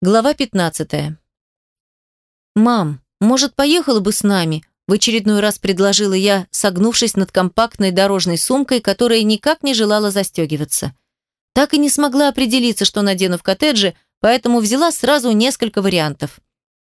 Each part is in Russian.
Глава 15. «Мам, может, поехала бы с нами?» В очередной раз предложила я, согнувшись над компактной дорожной сумкой, которая никак не желала застегиваться. Так и не смогла определиться, что надену в коттедже, поэтому взяла сразу несколько вариантов.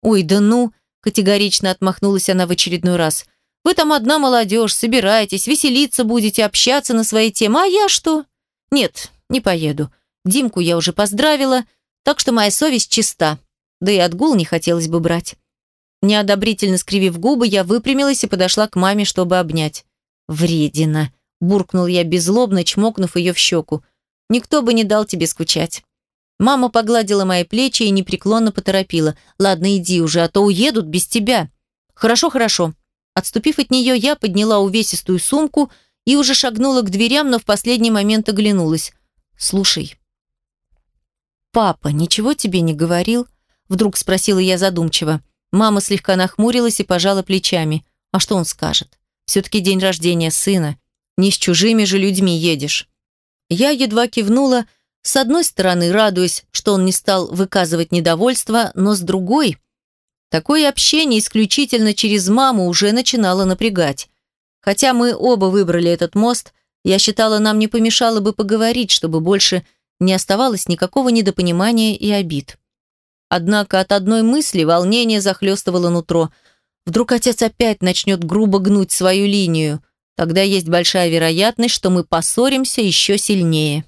«Ой, да ну!» – категорично отмахнулась она в очередной раз. «Вы там одна молодежь, собираетесь, веселиться будете, общаться на свои темы, а я что?» «Нет, не поеду. Димку я уже поздравила, так что моя совесть чиста. Да и отгул не хотелось бы брать. Неодобрительно скривив губы, я выпрямилась и подошла к маме, чтобы обнять. «Вредина!» – буркнул я беззлобно, чмокнув ее в щеку. «Никто бы не дал тебе скучать». Мама погладила мои плечи и непреклонно поторопила. «Ладно, иди уже, а то уедут без тебя». «Хорошо, хорошо». Отступив от нее, я подняла увесистую сумку и уже шагнула к дверям, но в последний момент оглянулась. «Слушай, «Папа ничего тебе не говорил?» Вдруг спросила я задумчиво. Мама слегка нахмурилась и пожала плечами. «А что он скажет? Все-таки день рождения сына. Не с чужими же людьми едешь». Я едва кивнула, с одной стороны радуясь, что он не стал выказывать недовольство, но с другой... Такое общение исключительно через маму уже начинало напрягать. Хотя мы оба выбрали этот мост, я считала, нам не помешало бы поговорить, чтобы больше не оставалось никакого недопонимания и обид. Однако от одной мысли волнение захлестывало нутро. Вдруг отец опять начнет грубо гнуть свою линию. Тогда есть большая вероятность, что мы поссоримся еще сильнее.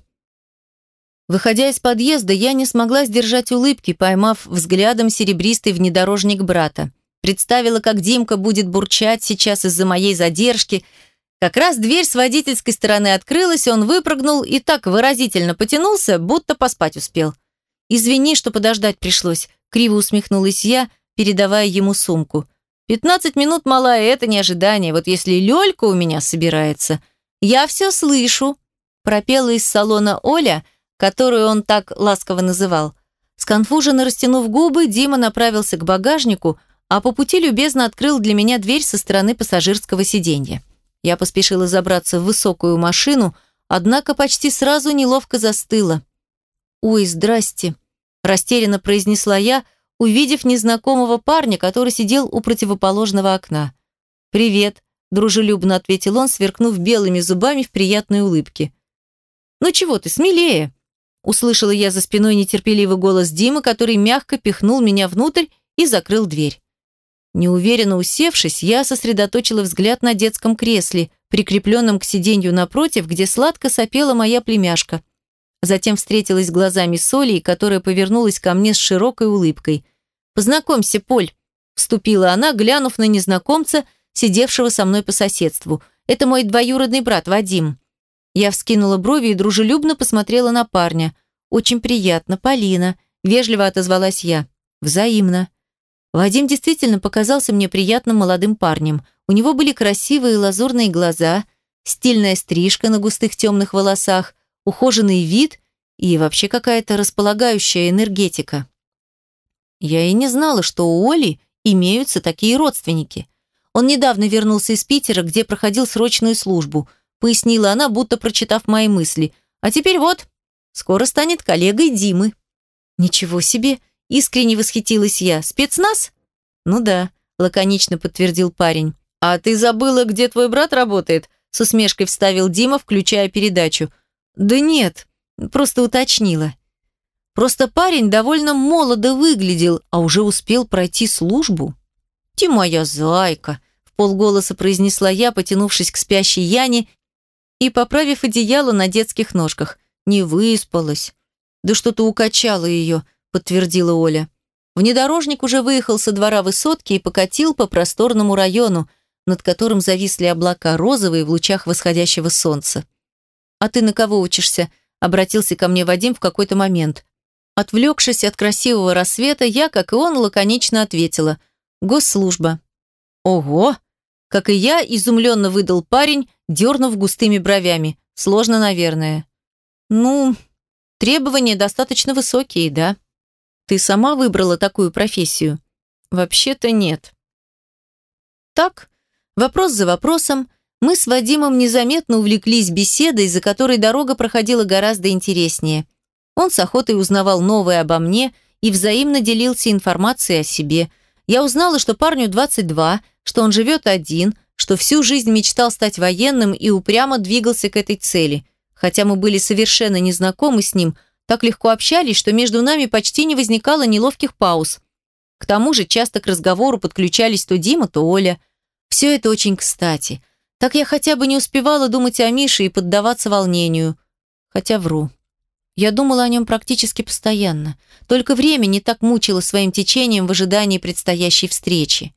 Выходя из подъезда, я не смогла сдержать улыбки, поймав взглядом серебристый внедорожник брата. Представила, как Димка будет бурчать сейчас из-за моей задержки – как раз дверь с водительской стороны открылась, он выпрыгнул и так выразительно потянулся, будто поспать успел. «Извини, что подождать пришлось», — криво усмехнулась я, передавая ему сумку. «Пятнадцать минут, малая, это не ожидание. Вот если Лёлька у меня собирается...» «Я все слышу», — пропела из салона Оля, которую он так ласково называл. Сконфуженно растянув губы, Дима направился к багажнику, а по пути любезно открыл для меня дверь со стороны пассажирского сиденья. Я поспешила забраться в высокую машину, однако почти сразу неловко застыла. «Ой, здрасте», – растерянно произнесла я, увидев незнакомого парня, который сидел у противоположного окна. «Привет», – дружелюбно ответил он, сверкнув белыми зубами в приятной улыбке. «Ну чего ты, смелее!» Услышала я за спиной нетерпеливый голос Димы, который мягко пихнул меня внутрь и закрыл дверь. Неуверенно усевшись, я сосредоточила взгляд на детском кресле, прикрепленном к сиденью напротив, где сладко сопела моя племяшка. Затем встретилась глазами с Олей, которая повернулась ко мне с широкой улыбкой. «Познакомься, Поль», – вступила она, глянув на незнакомца, сидевшего со мной по соседству. «Это мой двоюродный брат Вадим». Я вскинула брови и дружелюбно посмотрела на парня. «Очень приятно, Полина», – вежливо отозвалась я. «Взаимно». Вадим действительно показался мне приятным молодым парнем. У него были красивые лазурные глаза, стильная стрижка на густых темных волосах, ухоженный вид и вообще какая-то располагающая энергетика. Я и не знала, что у Оли имеются такие родственники. Он недавно вернулся из Питера, где проходил срочную службу, пояснила она, будто прочитав мои мысли. А теперь вот, скоро станет коллегой Димы. Ничего себе, Искренне восхитилась я. «Спецназ?» «Ну да», – лаконично подтвердил парень. «А ты забыла, где твой брат работает?» С усмешкой вставил Дима, включая передачу. «Да нет, просто уточнила». Просто парень довольно молодо выглядел, а уже успел пройти службу. «Ты моя зайка», – в полголоса произнесла я, потянувшись к спящей Яне и поправив одеяло на детских ножках. Не выспалась. Да что-то укачало ее, подтвердила Оля. Внедорожник уже выехал со двора высотки и покатил по просторному району, над которым зависли облака розовые в лучах восходящего солнца. «А ты на кого учишься?» – обратился ко мне Вадим в какой-то момент. Отвлекшись от красивого рассвета, я, как и он, лаконично ответила. «Госслужба». «Ого!» Как и я, изумленно выдал парень, дернув густыми бровями. «Сложно, наверное». «Ну, требования достаточно высокие, да?» Ты сама выбрала такую профессию? Вообще-то нет. Так, вопрос за вопросом, мы с Вадимом незаметно увлеклись беседой, за которой дорога проходила гораздо интереснее. Он с охотой узнавал новое обо мне и взаимно делился информацией о себе. Я узнала, что парню 22, что он живет один, что всю жизнь мечтал стать военным и упрямо двигался к этой цели. Хотя мы были совершенно незнакомы с ним, так легко общались, что между нами почти не возникало неловких пауз. К тому же часто к разговору подключались то Дима, то Оля. Все это очень кстати. Так я хотя бы не успевала думать о Мише и поддаваться волнению. Хотя вру. Я думала о нем практически постоянно. Только время не так мучило своим течением в ожидании предстоящей встречи.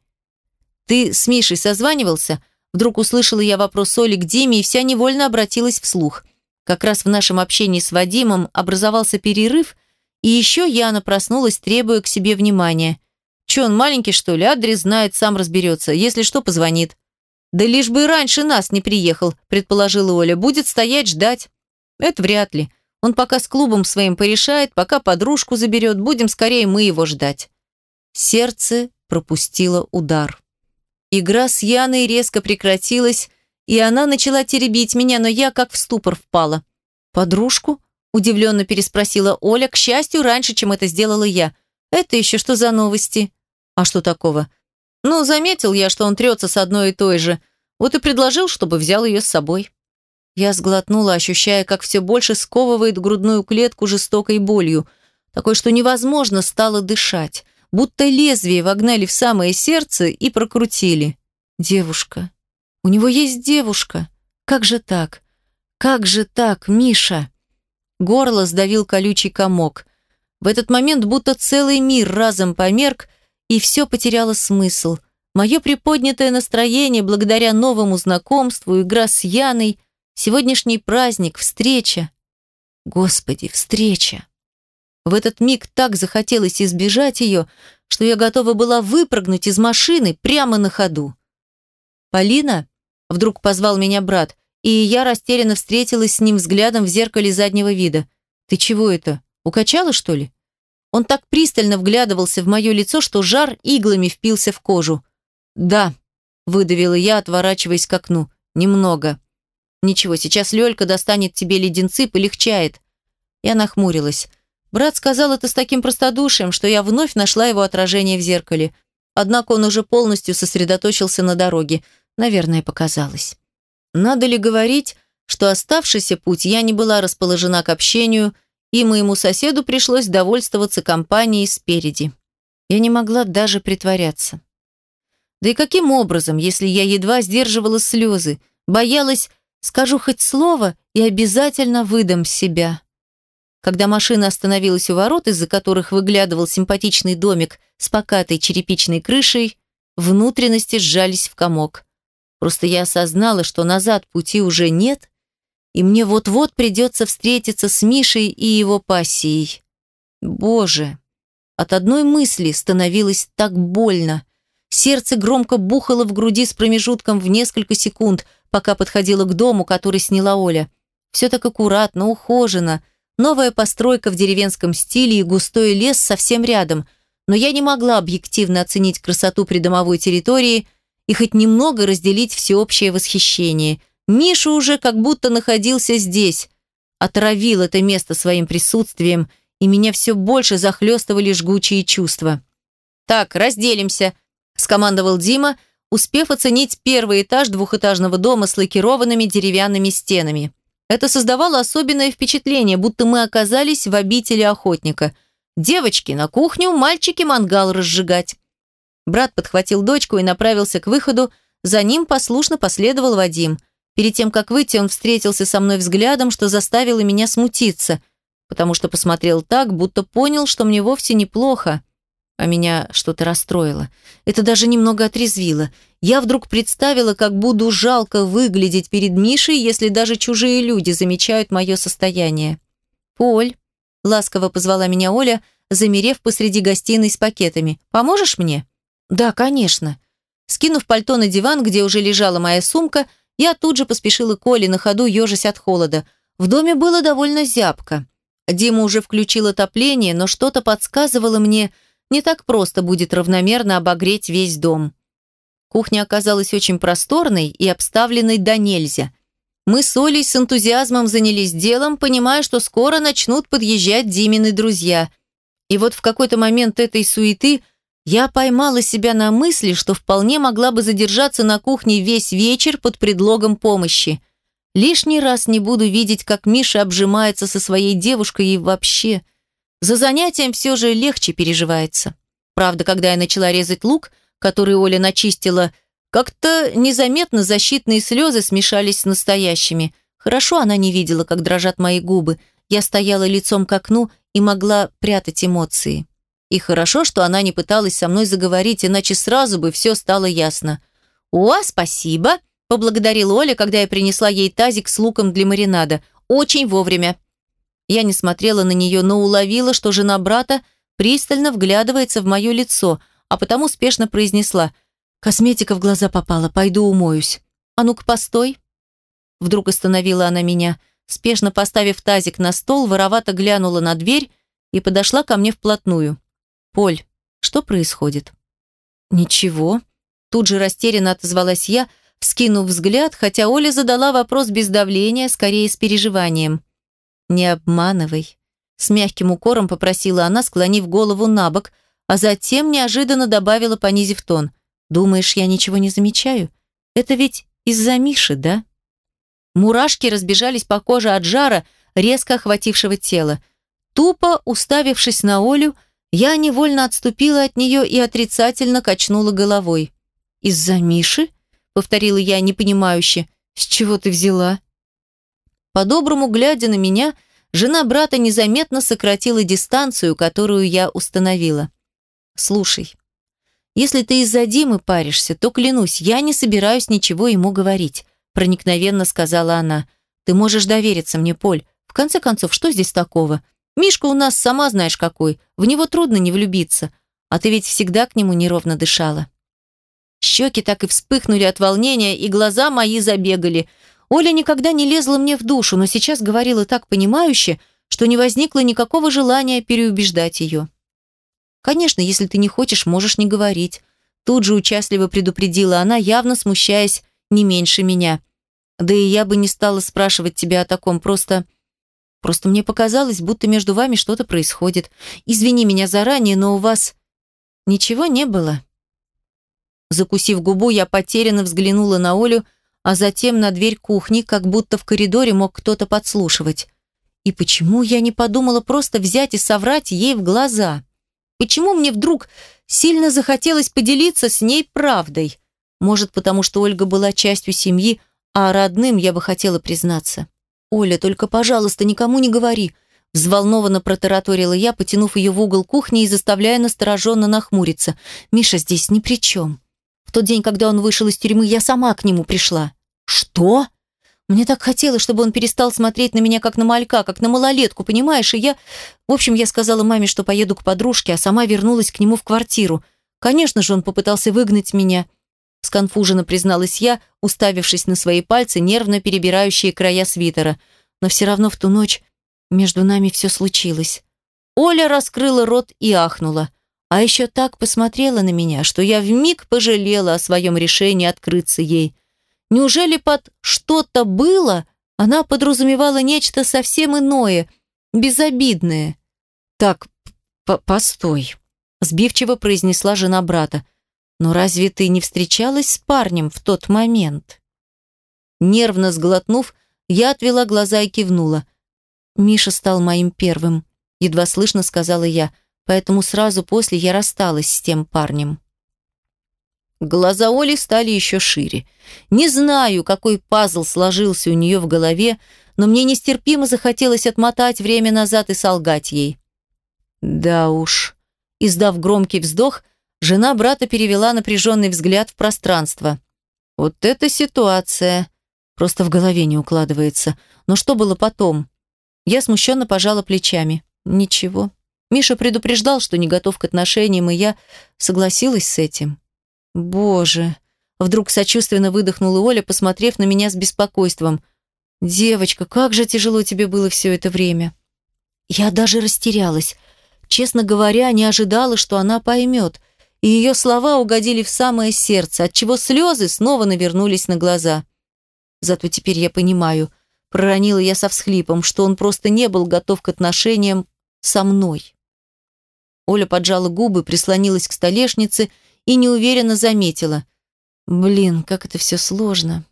«Ты с Мишей созванивался?» Вдруг услышала я вопрос Оли к Диме и вся невольно обратилась вслух. Как раз в нашем общении с Вадимом образовался перерыв, и еще Яна проснулась, требуя к себе внимания. «Че, он маленький, что ли? Адрес знает, сам разберется. Если что, позвонит». «Да лишь бы раньше нас не приехал», предположила Оля. «Будет стоять, ждать». «Это вряд ли. Он пока с клубом своим порешает, пока подружку заберет, будем скорее мы его ждать». Сердце пропустило удар. Игра с Яной резко прекратилась, и она начала теребить меня, но я как в ступор впала. «Подружку?» – удивленно переспросила Оля, к счастью, раньше, чем это сделала я. «Это еще что за новости?» «А что такого?» «Ну, заметил я, что он трется с одной и той же. Вот и предложил, чтобы взял ее с собой». Я сглотнула, ощущая, как все больше сковывает грудную клетку жестокой болью, такой, что невозможно стало дышать будто лезвие вогнали в самое сердце и прокрутили. Девушка. У него есть девушка. Как же так? Как же так, Миша? Горло сдавил колючий комок. В этот момент будто целый мир разом померк, и все потеряло смысл. Мое приподнятое настроение благодаря новому знакомству, игра с Яной, сегодняшний праздник, встреча. Господи, встреча. В этот миг так захотелось избежать ее, что я готова была выпрыгнуть из машины прямо на ходу. «Полина?» – вдруг позвал меня брат, и я растерянно встретилась с ним взглядом в зеркале заднего вида. «Ты чего это? Укачала, что ли?» Он так пристально вглядывался в мое лицо, что жар иглами впился в кожу. «Да», – выдавила я, отворачиваясь к окну. «Немного». «Ничего, сейчас Лёлька достанет тебе леденцы, полегчает». Я нахмурилась. Брат сказал это с таким простодушием, что я вновь нашла его отражение в зеркале. Однако он уже полностью сосредоточился на дороге. Наверное, показалось. Надо ли говорить, что оставшийся путь я не была расположена к общению, и моему соседу пришлось довольствоваться компанией спереди. Я не могла даже притворяться. Да и каким образом, если я едва сдерживала слезы, боялась, скажу хоть слово и обязательно выдам себя. Когда машина остановилась у ворот, из-за которых выглядывал симпатичный домик с покатой черепичной крышей, внутренности сжались в комок. Просто я осознала, что назад пути уже нет, и мне вот-вот придется встретиться с Мишей и его пассией. Боже! От одной мысли становилось так больно. Сердце громко бухало в груди с промежутком в несколько секунд, пока подходило к дому, который сняла Оля. Все так аккуратно, ухоженно – Новая постройка в деревенском стиле и густой лес совсем рядом, но я не могла объективно оценить красоту придомовой территории и хоть немного разделить всеобщее восхищение. Миша уже как будто находился здесь, отравил это место своим присутствием, и меня все больше захлестывали жгучие чувства. «Так, разделимся», – скомандовал Дима, успев оценить первый этаж двухэтажного дома с лакированными деревянными стенами. Это создавало особенное впечатление, будто мы оказались в обители охотника. Девочки на кухню, мальчики мангал разжигать. Брат подхватил дочку и направился к выходу, за ним послушно последовал Вадим. Перед тем, как выйти, он встретился со мной взглядом, что заставило меня смутиться, потому что посмотрел так, будто понял, что мне вовсе неплохо а меня что-то расстроило. Это даже немного отрезвило. Я вдруг представила, как буду жалко выглядеть перед Мишей, если даже чужие люди замечают мое состояние. «Поль», — ласково позвала меня Оля, замерев посреди гостиной с пакетами, «поможешь мне?» «Да, конечно». Скинув пальто на диван, где уже лежала моя сумка, я тут же поспешила к Оле на ходу, ежась от холода. В доме было довольно зябко. Дима уже включил отопление, но что-то подсказывало мне, не так просто будет равномерно обогреть весь дом. Кухня оказалась очень просторной и обставленной до нельзя. Мы с Олей с энтузиазмом занялись делом, понимая, что скоро начнут подъезжать Димины друзья. И вот в какой-то момент этой суеты я поймала себя на мысли, что вполне могла бы задержаться на кухне весь вечер под предлогом помощи. Лишний раз не буду видеть, как Миша обжимается со своей девушкой и вообще. За занятием все же легче переживается. Правда, когда я начала резать лук, который Оля начистила, как-то незаметно защитные слезы смешались с настоящими. Хорошо она не видела, как дрожат мои губы. Я стояла лицом к окну и могла прятать эмоции. И хорошо, что она не пыталась со мной заговорить, иначе сразу бы все стало ясно. «О, спасибо!» – поблагодарила Оля, когда я принесла ей тазик с луком для маринада. «Очень вовремя!» Я не смотрела на нее, но уловила, что жена брата пристально вглядывается в мое лицо, а потому спешно произнесла – Косметика в глаза попала, пойду умоюсь. А ну-ка, постой. Вдруг остановила она меня, спешно поставив тазик на стол, воровато глянула на дверь и подошла ко мне вплотную. «Поль, что происходит?» «Ничего». Тут же растерянно отозвалась я, вскинув взгляд, хотя Оля задала вопрос без давления, скорее с переживанием. «Не обманывай». С мягким укором попросила она, склонив голову на бок, а затем неожиданно добавила, понизив тон. Думаешь, я ничего не замечаю? Это ведь из-за Миши, да? Мурашки разбежались по коже от жара, резко охватившего тело. Тупо уставившись на Олю, я невольно отступила от нее и отрицательно качнула головой. «Из-за Миши?» — повторила я непонимающе. «С чего ты взяла?» По-доброму глядя на меня, жена брата незаметно сократила дистанцию, которую я установила. «Слушай, если ты из-за Димы паришься, то, клянусь, я не собираюсь ничего ему говорить», проникновенно сказала она. «Ты можешь довериться мне, Поль. В конце концов, что здесь такого? Мишка у нас сама знаешь какой. В него трудно не влюбиться. А ты ведь всегда к нему неровно дышала». Щеки так и вспыхнули от волнения, и глаза мои забегали. Оля никогда не лезла мне в душу, но сейчас говорила так понимающе, что не возникло никакого желания переубеждать ее. Конечно, если ты не хочешь, можешь не говорить. Тут же участливо предупредила она, явно смущаясь не меньше меня. Да и я бы не стала спрашивать тебя о таком, просто... Просто мне показалось, будто между вами что-то происходит. Извини меня заранее, но у вас... Ничего не было. Закусив губу, я потерянно взглянула на Олю, а затем на дверь кухни, как будто в коридоре мог кто-то подслушивать. И почему я не подумала просто взять и соврать ей в глаза? Почему мне вдруг сильно захотелось поделиться с ней правдой? Может, потому что Ольга была частью семьи, а родным я бы хотела признаться. «Оля, только, пожалуйста, никому не говори», взволнованно протараторила я, потянув ее в угол кухни и заставляя настороженно нахмуриться. «Миша здесь ни при чем. В тот день, когда он вышел из тюрьмы, я сама к нему пришла». «Что?» Мне так хотелось, чтобы он перестал смотреть на меня как на малька, как на малолетку, понимаешь? И я... В общем, я сказала маме, что поеду к подружке, а сама вернулась к нему в квартиру. Конечно же, он попытался выгнать меня. Сконфуженно призналась я, уставившись на свои пальцы, нервно перебирающие края свитера. Но все равно в ту ночь между нами все случилось. Оля раскрыла рот и ахнула. А еще так посмотрела на меня, что я вмиг пожалела о своем решении открыться ей – Неужели под «что-то было» она подразумевала нечто совсем иное, безобидное? «Так, постой», – сбивчиво произнесла жена брата. «Но разве ты не встречалась с парнем в тот момент?» Нервно сглотнув, я отвела глаза и кивнула. «Миша стал моим первым», – едва слышно сказала я, поэтому сразу после я рассталась с тем парнем. Глаза Оли стали еще шире. Не знаю, какой пазл сложился у нее в голове, но мне нестерпимо захотелось отмотать время назад и солгать ей. Да уж. Издав громкий вздох, жена брата перевела напряженный взгляд в пространство. Вот эта ситуация. Просто в голове не укладывается. Но что было потом? Я смущенно пожала плечами. Ничего. Миша предупреждал, что не готов к отношениям, и я согласилась с этим. «Боже!» Вдруг сочувственно выдохнула Оля, посмотрев на меня с беспокойством. «Девочка, как же тяжело тебе было все это время!» Я даже растерялась. Честно говоря, не ожидала, что она поймет. И ее слова угодили в самое сердце, отчего слезы снова навернулись на глаза. Зато теперь я понимаю, проронила я со всхлипом, что он просто не был готов к отношениям со мной. Оля поджала губы, прислонилась к столешнице и неуверенно заметила. «Блин, как это все сложно».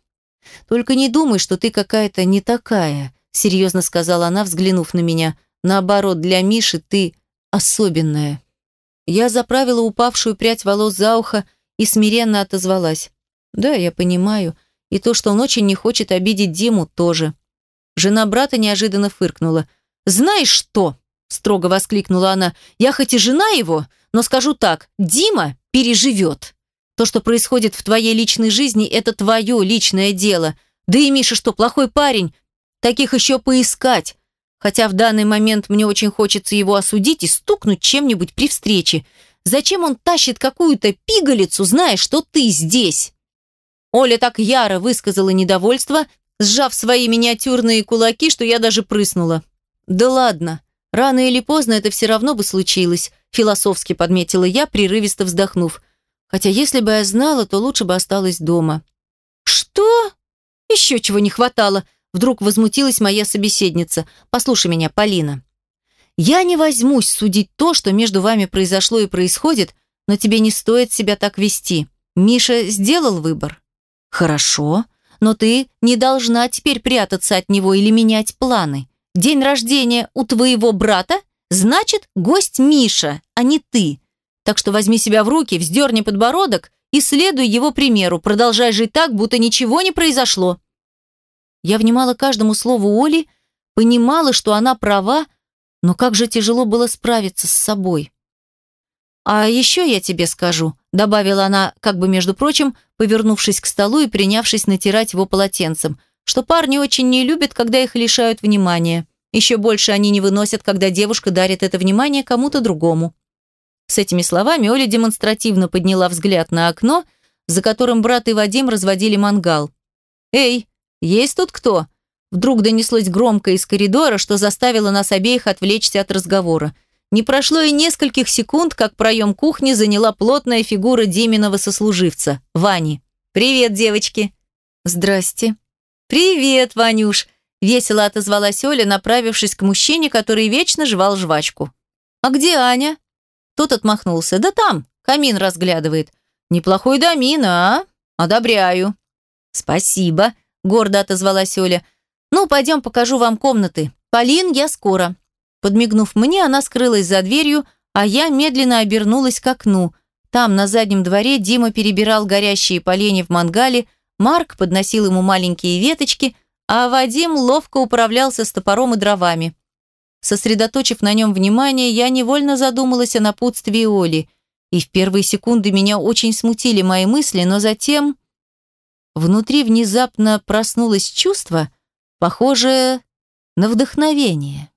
«Только не думай, что ты какая-то не такая», серьезно сказала она, взглянув на меня. «Наоборот, для Миши ты особенная». Я заправила упавшую прядь волос за ухо и смиренно отозвалась. «Да, я понимаю. И то, что он очень не хочет обидеть Диму, тоже». Жена брата неожиданно фыркнула. «Знаешь что?» – строго воскликнула она. «Я хоть и жена его, но скажу так, Дима переживет. То, что происходит в твоей личной жизни, это твое личное дело. Да и Миша что, плохой парень? Таких еще поискать. Хотя в данный момент мне очень хочется его осудить и стукнуть чем-нибудь при встрече. Зачем он тащит какую-то пигалицу, зная, что ты здесь?» Оля так яро высказала недовольство, сжав свои миниатюрные кулаки, что я даже прыснула. «Да ладно, рано или поздно это все равно бы случилось», философски подметила я, прерывисто вздохнув. «Хотя если бы я знала, то лучше бы осталась дома». «Что? Еще чего не хватало?» Вдруг возмутилась моя собеседница. «Послушай меня, Полина. Я не возьмусь судить то, что между вами произошло и происходит, но тебе не стоит себя так вести. Миша сделал выбор». «Хорошо, но ты не должна теперь прятаться от него или менять планы. День рождения у твоего брата, значит, гость Миша, а не ты. Так что возьми себя в руки, вздерни подбородок и следуй его примеру, продолжай жить так, будто ничего не произошло». Я внимала каждому слову Оли, понимала, что она права, но как же тяжело было справиться с собой. «А еще я тебе скажу», — добавила она, как бы между прочим, повернувшись к столу и принявшись натирать его полотенцем, что парни очень не любят, когда их лишают внимания. Еще больше они не выносят, когда девушка дарит это внимание кому-то другому. С этими словами Оля демонстративно подняла взгляд на окно, за которым брат и Вадим разводили мангал. «Эй, есть тут кто?» Вдруг донеслось громко из коридора, что заставило нас обеих отвлечься от разговора. Не прошло и нескольких секунд, как проем кухни заняла плотная фигура Деминого сослуживца, Вани. «Привет, девочки!» «Здрасте!» «Привет, Ванюш!» – весело отозвалась Оля, направившись к мужчине, который вечно жевал жвачку. «А где Аня?» Тот отмахнулся. «Да там, камин разглядывает. Неплохой домин, а? Одобряю». «Спасибо», – гордо отозвалась Оля. «Ну, пойдем покажу вам комнаты. Полин, я скоро». Подмигнув мне, она скрылась за дверью, а я медленно обернулась к окну. Там, на заднем дворе, Дима перебирал горящие поленья в мангале, Марк подносил ему маленькие веточки, а Вадим ловко управлялся с топором и дровами. Сосредоточив на нем внимание, я невольно задумалась о напутствии Оли, и в первые секунды меня очень смутили мои мысли, но затем внутри внезапно проснулось чувство, похожее на вдохновение.